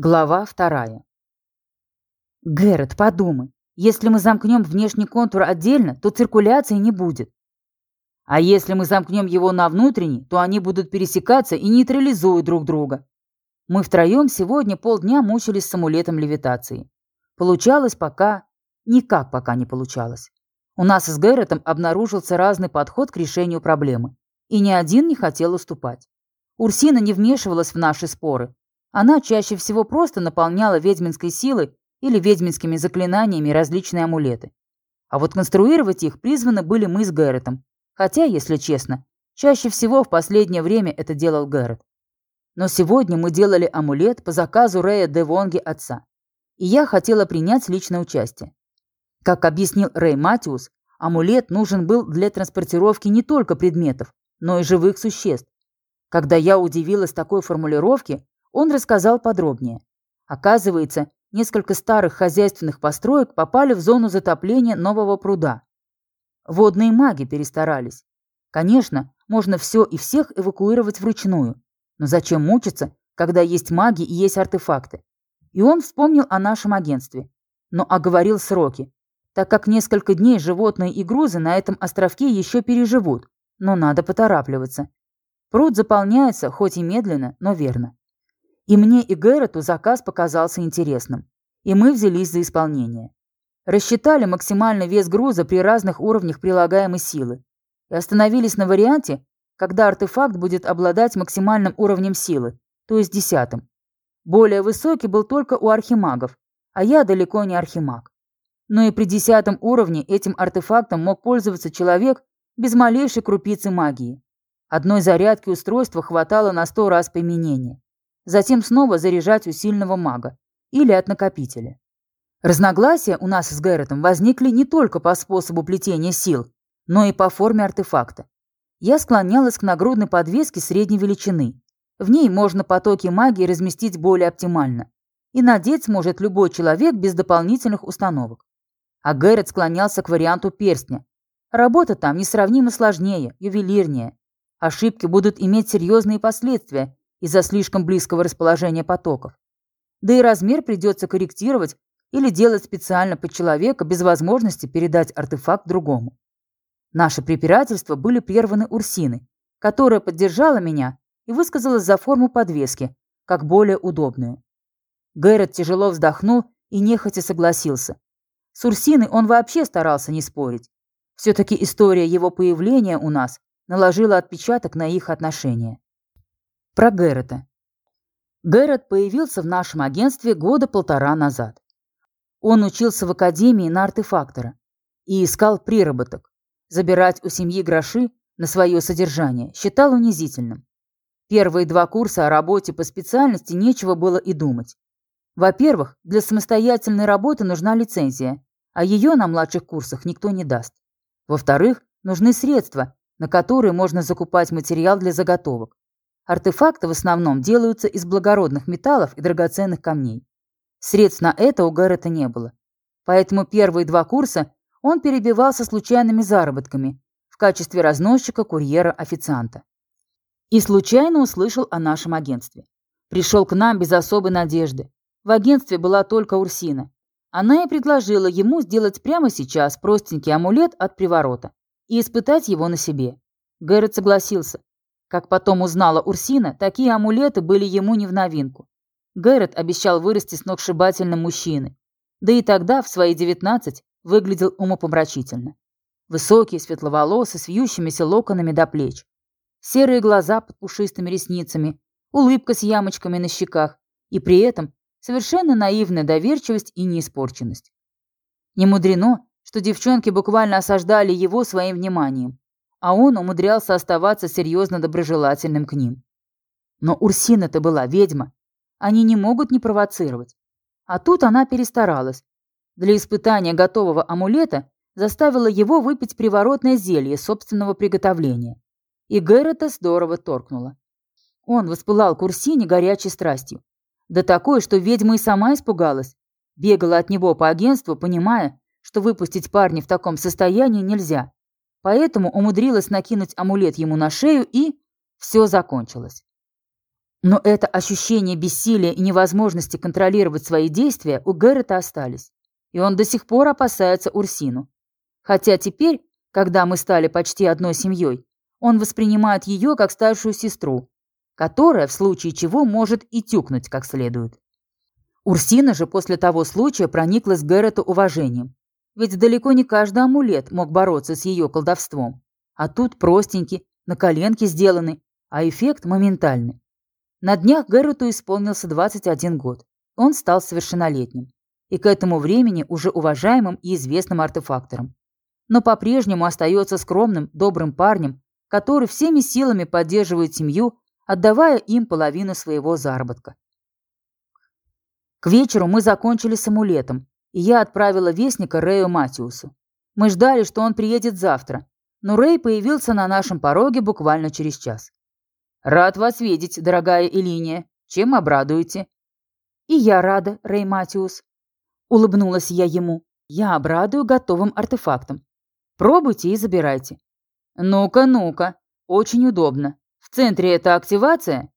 Глава вторая. Гэррет, подумай. Если мы замкнем внешний контур отдельно, то циркуляции не будет. А если мы замкнем его на внутренний, то они будут пересекаться и нейтрализуют друг друга. Мы втроем сегодня полдня мучились с амулетом левитации. Получалось пока... Никак пока не получалось. У нас с Гэрретом обнаружился разный подход к решению проблемы. И ни один не хотел уступать. Урсина не вмешивалась в наши споры, она чаще всего просто наполняла ведьминской силой или ведьминскими заклинаниями различные амулеты. А вот конструировать их призваны были мы с Гэрретом. Хотя, если честно, чаще всего в последнее время это делал Гэррет. Но сегодня мы делали амулет по заказу Рэя де Вонги отца. И я хотела принять личное участие. Как объяснил Рэй Матиус, амулет нужен был для транспортировки не только предметов, но и живых существ. Когда я удивилась такой формулировке, он рассказал подробнее. Оказывается, несколько старых хозяйственных построек попали в зону затопления нового пруда. Водные маги перестарались. Конечно, можно все и всех эвакуировать вручную. Но зачем мучиться, когда есть маги и есть артефакты? И он вспомнил о нашем агентстве. Но оговорил сроки, так как несколько дней животные и грузы на этом островке еще переживут. Но надо поторапливаться. Пруд заполняется, хоть и медленно, но верно. И мне и Гэррету заказ показался интересным. И мы взялись за исполнение. Рассчитали максимальный вес груза при разных уровнях прилагаемой силы. И остановились на варианте, когда артефакт будет обладать максимальным уровнем силы, то есть десятым. Более высокий был только у архимагов, а я далеко не архимаг. Но и при десятом уровне этим артефактом мог пользоваться человек без малейшей крупицы магии. Одной зарядки устройства хватало на сто раз применения затем снова заряжать у сильного мага или от накопителя. Разногласия у нас с Гэрретом возникли не только по способу плетения сил, но и по форме артефакта. Я склонялась к нагрудной подвеске средней величины. В ней можно потоки магии разместить более оптимально. И надеть сможет любой человек без дополнительных установок. А Гэррет склонялся к варианту перстня. Работа там несравнимо сложнее, ювелирнее. Ошибки будут иметь серьезные последствия, из-за слишком близкого расположения потоков. Да и размер придется корректировать или делать специально под человека без возможности передать артефакт другому. Наши препирательства были прерваны Урсиной, которая поддержала меня и высказалась за форму подвески, как более удобную. Гэррет тяжело вздохнул и нехотя согласился. С Урсиной он вообще старался не спорить. Все-таки история его появления у нас наложила отпечаток на их отношения. Про Гэррета. Гэррет появился в нашем агентстве года полтора назад. Он учился в академии на артефактора и искал приработок. Забирать у семьи гроши на свое содержание считал унизительным. Первые два курса о работе по специальности нечего было и думать. Во-первых, для самостоятельной работы нужна лицензия, а ее на младших курсах никто не даст. Во-вторых, нужны средства, на которые можно закупать материал для заготовок. Артефакты в основном делаются из благородных металлов и драгоценных камней. Средств на это у Гаррета не было. Поэтому первые два курса он перебивался случайными заработками в качестве разносчика, курьера, официанта. И случайно услышал о нашем агентстве. Пришел к нам без особой надежды. В агентстве была только Урсина. Она и предложила ему сделать прямо сейчас простенький амулет от приворота и испытать его на себе. Гэррет согласился. Как потом узнала Урсина, такие амулеты были ему не в новинку. Гэррет обещал вырасти сногсшибательным мужчиной. Да и тогда, в свои 19, выглядел умопомрачительно. Высокий, светловолосый, с вьющимися локонами до плеч. Серые глаза под пушистыми ресницами, улыбка с ямочками на щеках и при этом совершенно наивная доверчивость и неиспорченность. Не мудрено, что девчонки буквально осаждали его своим вниманием а он умудрялся оставаться серьезно доброжелательным к ним. Но Урсина-то была ведьма. Они не могут не провоцировать. А тут она перестаралась. Для испытания готового амулета заставила его выпить приворотное зелье собственного приготовления. И Гэррета здорово торкнула. Он воспылал к Урсине горячей страстью. Да такой, что ведьма и сама испугалась. Бегала от него по агентству, понимая, что выпустить парня в таком состоянии нельзя поэтому умудрилась накинуть амулет ему на шею и... Все закончилось. Но это ощущение бессилия и невозможности контролировать свои действия у Гэррета остались. И он до сих пор опасается Урсину. Хотя теперь, когда мы стали почти одной семьей, он воспринимает ее как старшую сестру, которая в случае чего может и тюкнуть как следует. Урсина же после того случая прониклась Гэррету уважением. Ведь далеко не каждый амулет мог бороться с ее колдовством. А тут простенький, на коленке сделаны, а эффект моментальный. На днях Гэррету исполнился 21 год. Он стал совершеннолетним. И к этому времени уже уважаемым и известным артефактором. Но по-прежнему остается скромным, добрым парнем, который всеми силами поддерживает семью, отдавая им половину своего заработка. К вечеру мы закончили с амулетом, я отправила вестника Рэю Матиусу. Мы ждали, что он приедет завтра, но Рэй появился на нашем пороге буквально через час. «Рад вас видеть, дорогая Элиния. Чем обрадуете?» «И я рада, Рэй Матиус». Улыбнулась я ему. «Я обрадую готовым артефактом. Пробуйте и забирайте». «Ну-ка, ну-ка. Очень удобно. В центре это активация?»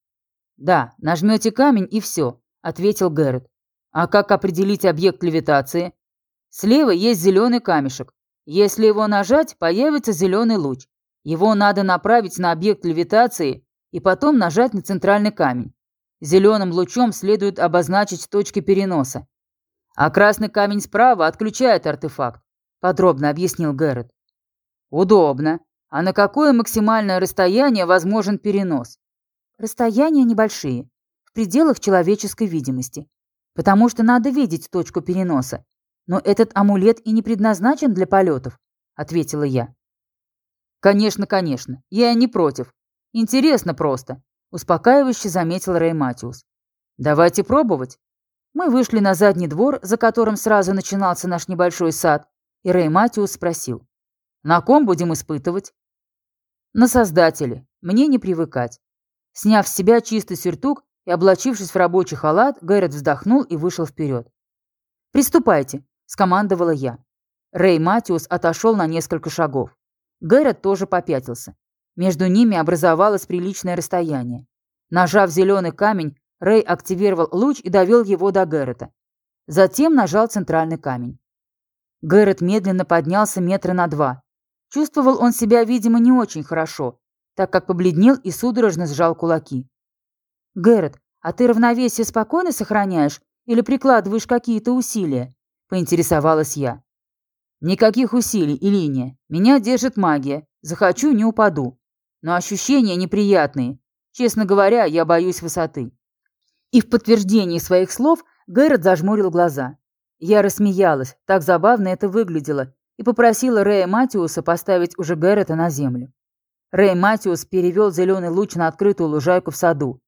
«Да, нажмете камень и все», — ответил Гэррет. «А как определить объект левитации?» «Слева есть зеленый камешек. Если его нажать, появится зеленый луч. Его надо направить на объект левитации и потом нажать на центральный камень. Зеленым лучом следует обозначить точки переноса. А красный камень справа отключает артефакт, подробно объяснил Гэррет. Удобно. А на какое максимальное расстояние возможен перенос? Расстояния небольшие, в пределах человеческой видимости. Потому что надо видеть точку переноса. Но этот амулет и не предназначен для полетов, ответила я. Конечно, конечно, я не против. Интересно просто, успокаивающе заметил Рэй Матиус. Давайте пробовать. Мы вышли на задний двор, за которым сразу начинался наш небольшой сад, и Рэй Матиус спросил. «На ком будем испытывать?» «На создателе. Мне не привыкать». Сняв с себя чистый сюртук и облачившись в рабочий халат, Гэррет вздохнул и вышел вперед. «Приступайте», — скомандовала я. Рэй Матиус отошел на несколько шагов. Гэррет тоже попятился. Между ними образовалось приличное расстояние. Нажав зеленый камень, Рэй активировал луч и довел его до Гэррета. Затем нажал центральный камень. Гэррет медленно поднялся метра на два. Чувствовал он себя, видимо, не очень хорошо, так как побледнел и судорожно сжал кулаки. «Гэррет, а ты равновесие спокойно сохраняешь или прикладываешь какие-то усилия?» – поинтересовалась я. «Никаких усилий и линия. Меня держит магия. Захочу – не упаду но ощущения неприятные. Честно говоря, я боюсь высоты». И в подтверждении своих слов Гэррет зажмурил глаза. Я рассмеялась, так забавно это выглядело, и попросила Рэя Матиуса поставить уже Гэррета на землю. Рэй Матиус перевел зеленый луч на открытую лужайку в саду,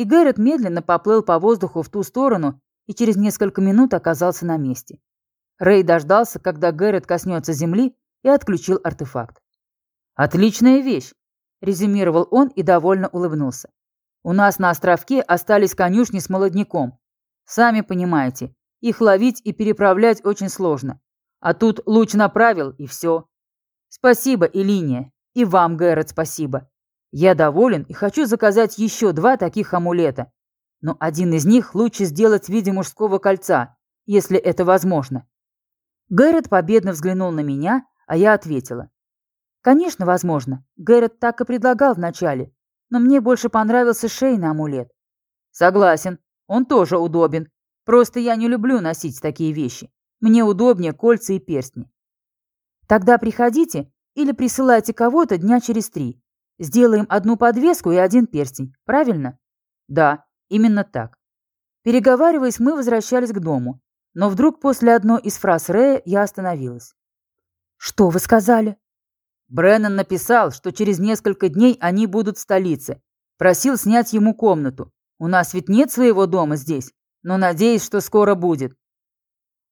и Гэррет медленно поплыл по воздуху в ту сторону и через несколько минут оказался на месте. Рэй дождался, когда Гэррет коснется земли, и отключил артефакт. «Отличная вещь!» резюмировал он и довольно улыбнулся. У нас на островке остались конюшни с молодняком. Сами понимаете, их ловить и переправлять очень сложно. А тут луч направил, и все. Спасибо, Илиния. И вам, Гэррет, спасибо. Я доволен и хочу заказать еще два таких амулета. Но один из них лучше сделать в виде мужского кольца, если это возможно. Гэррет победно взглянул на меня, а я ответила. Конечно, возможно. Гэррет так и предлагал вначале. Но мне больше понравился шейный амулет. Согласен. Он тоже удобен. Просто я не люблю носить такие вещи. Мне удобнее кольца и перстни. Тогда приходите или присылайте кого-то дня через три. Сделаем одну подвеску и один перстень. Правильно? Да, именно так. Переговариваясь, мы возвращались к дому. Но вдруг после одной из фраз Рэя я остановилась. «Что вы сказали?» Бреннан написал, что через несколько дней они будут в столице. Просил снять ему комнату. У нас ведь нет своего дома здесь, но надеюсь, что скоро будет.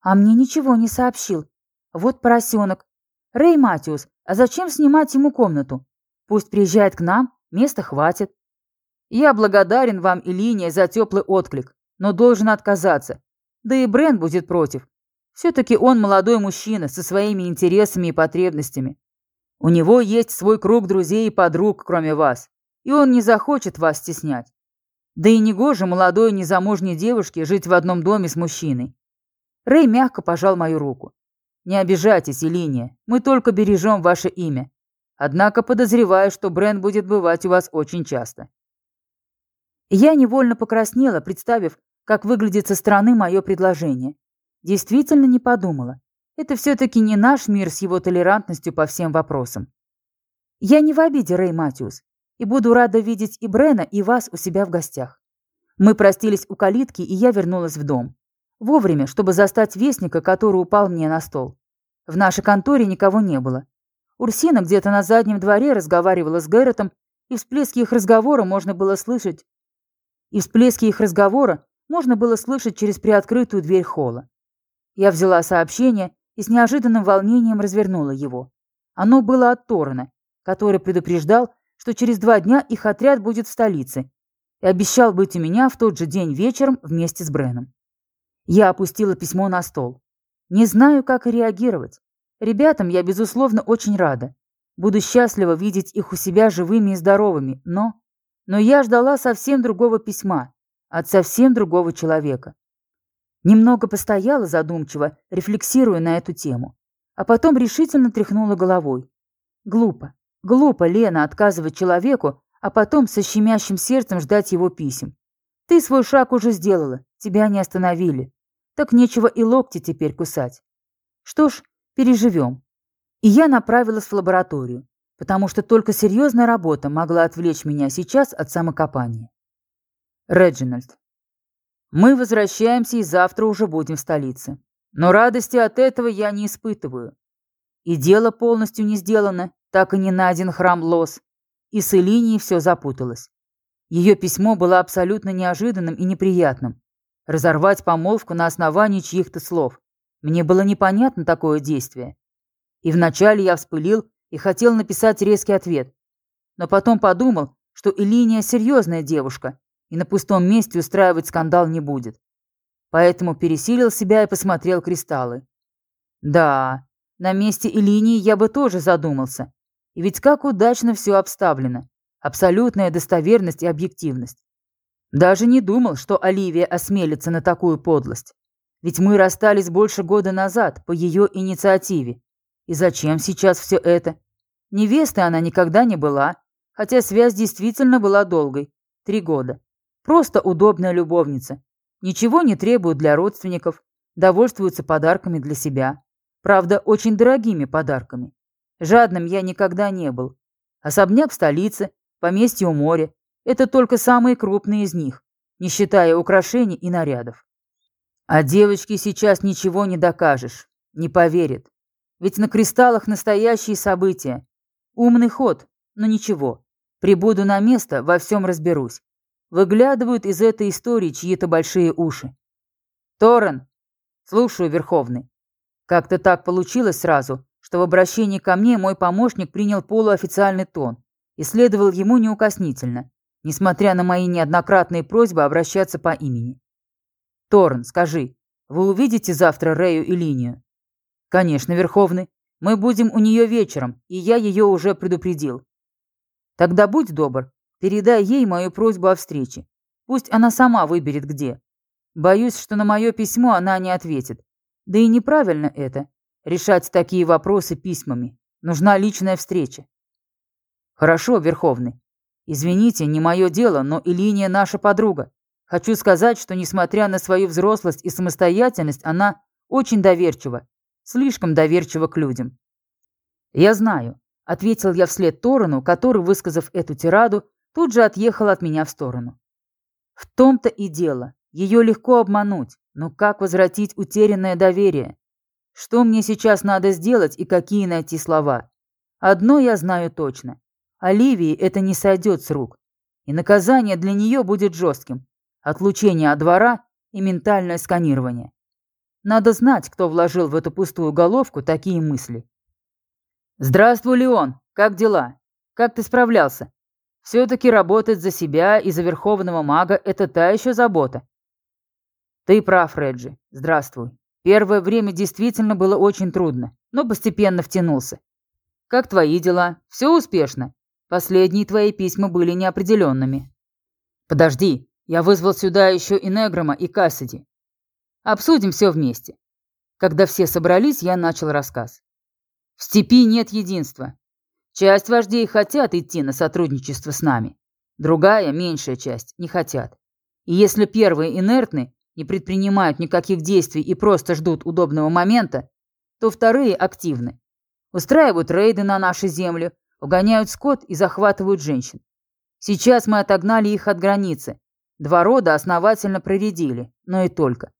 А мне ничего не сообщил. Вот поросенок. Рэй Матиус, а зачем снимать ему комнату? Пусть приезжает к нам, места хватит. Я благодарен вам, Илиния, за теплый отклик, но должен отказаться. Да и Брен будет против. Все-таки он молодой мужчина со своими интересами и потребностями. У него есть свой круг друзей и подруг, кроме вас, и он не захочет вас стеснять. Да и негоже молодой незамужней девушке жить в одном доме с мужчиной. Рэй мягко пожал мою руку. «Не обижайтесь, Элиния, мы только бережем ваше имя. Однако подозреваю, что Брен будет бывать у вас очень часто». Я невольно покраснела, представив, как выглядит со стороны мое предложение. Действительно не подумала. Это все-таки не наш мир с его толерантностью по всем вопросам. Я не в обиде, Рэй Матиус, и буду рада видеть и Брена, и вас у себя в гостях. Мы простились у калитки, и я вернулась в дом. Вовремя, чтобы застать вестника, который упал мне на стол. В нашей конторе никого не было. Урсина где-то на заднем дворе разговаривала с Гэрретом, и всплески их разговора можно было слышать. И всплески их разговора можно было слышать через приоткрытую дверь холла. Я взяла сообщение и с неожиданным волнением развернула его. Оно было от Торрена, который предупреждал, что через два дня их отряд будет в столице, и обещал быть у меня в тот же день вечером вместе с Бреном. Я опустила письмо на стол. Не знаю, как реагировать. Ребятам я, безусловно, очень рада. Буду счастлива видеть их у себя живыми и здоровыми, но... Но я ждала совсем другого письма, от совсем другого человека. Немного постояла задумчиво, рефлексируя на эту тему, а потом решительно тряхнула головой. Глупо, глупо, Лена, отказывать человеку, а потом со щемящим сердцем ждать его писем. Ты свой шаг уже сделала, тебя не остановили. Так нечего и локти теперь кусать. Что ж, переживем. И я направилась в лабораторию, потому что только серьезная работа могла отвлечь меня сейчас от самокопания. Реджинальд. Мы возвращаемся и завтра уже будем в столице. Но радости от этого я не испытываю. И дело полностью не сделано, так и не найден храм Лос. И с Элинией все запуталось. Ее письмо было абсолютно неожиданным и неприятным. Разорвать помолвку на основании чьих-то слов. Мне было непонятно такое действие. И вначале я вспылил и хотел написать резкий ответ. Но потом подумал, что Элиния серьезная девушка, и на пустом месте устраивать скандал не будет. Поэтому пересилил себя и посмотрел кристаллы. Да, на месте Элинии я бы тоже задумался. И ведь как удачно все обставлено. Абсолютная достоверность и объективность. Даже не думал, что Оливия осмелится на такую подлость. Ведь мы расстались больше года назад по ее инициативе. И зачем сейчас все это? Невестой она никогда не была, хотя связь действительно была долгой. Три года. Просто удобная любовница. Ничего не требует для родственников, довольствуется подарками для себя. Правда, очень дорогими подарками. Жадным я никогда не был. Особняк в столице, поместье у моря, это только самые крупные из них, не считая украшений и нарядов. А девочке сейчас ничего не докажешь, не поверит. Ведь на кристаллах настоящие события. Умный ход, но ничего. Прибуду на место, во всем разберусь. Выглядывают из этой истории чьи-то большие уши. Торрен, слушаю, Верховный. Как-то так получилось сразу, что в обращении ко мне мой помощник принял полуофициальный тон и следовал ему неукоснительно несмотря на мои неоднократные просьбы обращаться по имени. Торн, скажи, вы увидите завтра Рэю и Линию? Конечно, Верховный. Мы будем у нее вечером, и я ее уже предупредил. Тогда будь добр, передай ей мою просьбу о встрече. Пусть она сама выберет где. Боюсь, что на мое письмо она не ответит. Да и неправильно это – решать такие вопросы письмами. Нужна личная встреча. Хорошо, Верховный. Извините, не мое дело, но Илиния наша подруга. Хочу сказать, что несмотря на свою взрослость и самостоятельность, она очень доверчива. Слишком доверчива к людям. Я знаю, ответил я вслед Торону, который, высказав эту тираду, тут же отъехал от меня в сторону. В том-то и дело. Ее легко обмануть, но как возвратить утерянное доверие? Что мне сейчас надо сделать и какие найти слова? Одно я знаю точно. Оливии это не сойдет с рук, и наказание для нее будет жестким. Отлучение от двора и ментальное сканирование. Надо знать, кто вложил в эту пустую головку такие мысли. «Здравствуй, Леон! Как дела? Как ты справлялся? Все-таки работать за себя и за верховного мага – это та еще забота». «Ты прав, Реджи. Здравствуй. Первое время действительно было очень трудно, но постепенно втянулся. Как твои дела? Все успешно?» Последние твои письма были неопределенными. Подожди, Я вызвал сюда еще и Негрома, и Кассиди. Обсудим все вместе. Когда все собрались, я начал рассказ. В степи нет единства. Часть вождей хотят идти на сотрудничество с нами. Другая, меньшая часть, не хотят. И если первые инертны, не предпринимают никаких действий и просто ждут удобного момента, то вторые активны. Устраивают рейды на наши земли, угоняют скот и захватывают женщин. Сейчас мы отогнали их от границы. Два рода основательно проредили, но и только.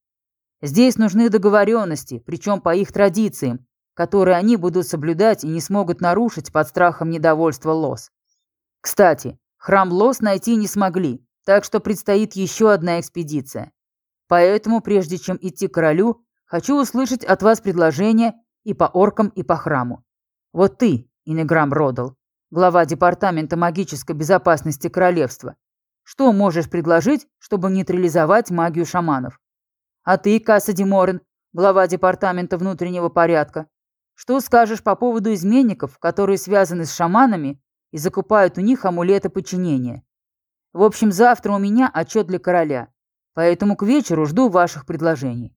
Здесь нужны договоренности, причем по их традициям, которые они будут соблюдать и не смогут нарушить под страхом недовольства Лос. Кстати, храм Лос найти не смогли, так что предстоит еще одна экспедиция. Поэтому, прежде чем идти к королю, хочу услышать от вас предложение и по оркам, и по храму. Вот ты, Инеграм Родал, глава Департамента магической безопасности королевства, что можешь предложить, чтобы нейтрализовать магию шаманов? А ты, Кассади Морен, глава Департамента внутреннего порядка, что скажешь по поводу изменников, которые связаны с шаманами и закупают у них амулеты подчинения? В общем, завтра у меня отчет для короля, поэтому к вечеру жду ваших предложений.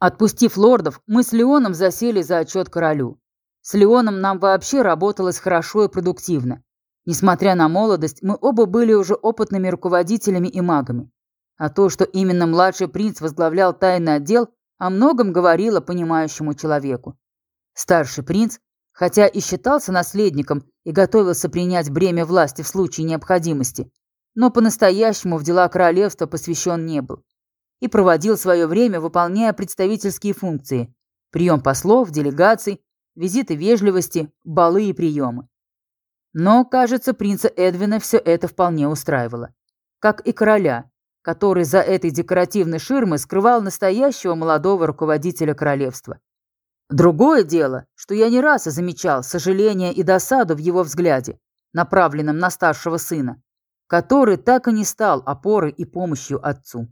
Отпустив лордов, мы с Леоном засели за отчет королю. С Леоном нам вообще работалось хорошо и продуктивно. Несмотря на молодость, мы оба были уже опытными руководителями и магами. А то, что именно младший принц возглавлял тайный отдел, о многом говорило понимающему человеку. Старший принц, хотя и считался наследником и готовился принять бремя власти в случае необходимости, но по-настоящему в дела королевства посвящен не был и проводил свое время, выполняя представительские функции – прием послов, делегаций, визиты вежливости, балы и приемы. Но, кажется, принца Эдвина все это вполне устраивало. Как и короля, который за этой декоративной ширмой скрывал настоящего молодого руководителя королевства. Другое дело, что я не раз замечал сожаление и досаду в его взгляде, направленном на старшего сына, который так и не стал опорой и помощью отцу.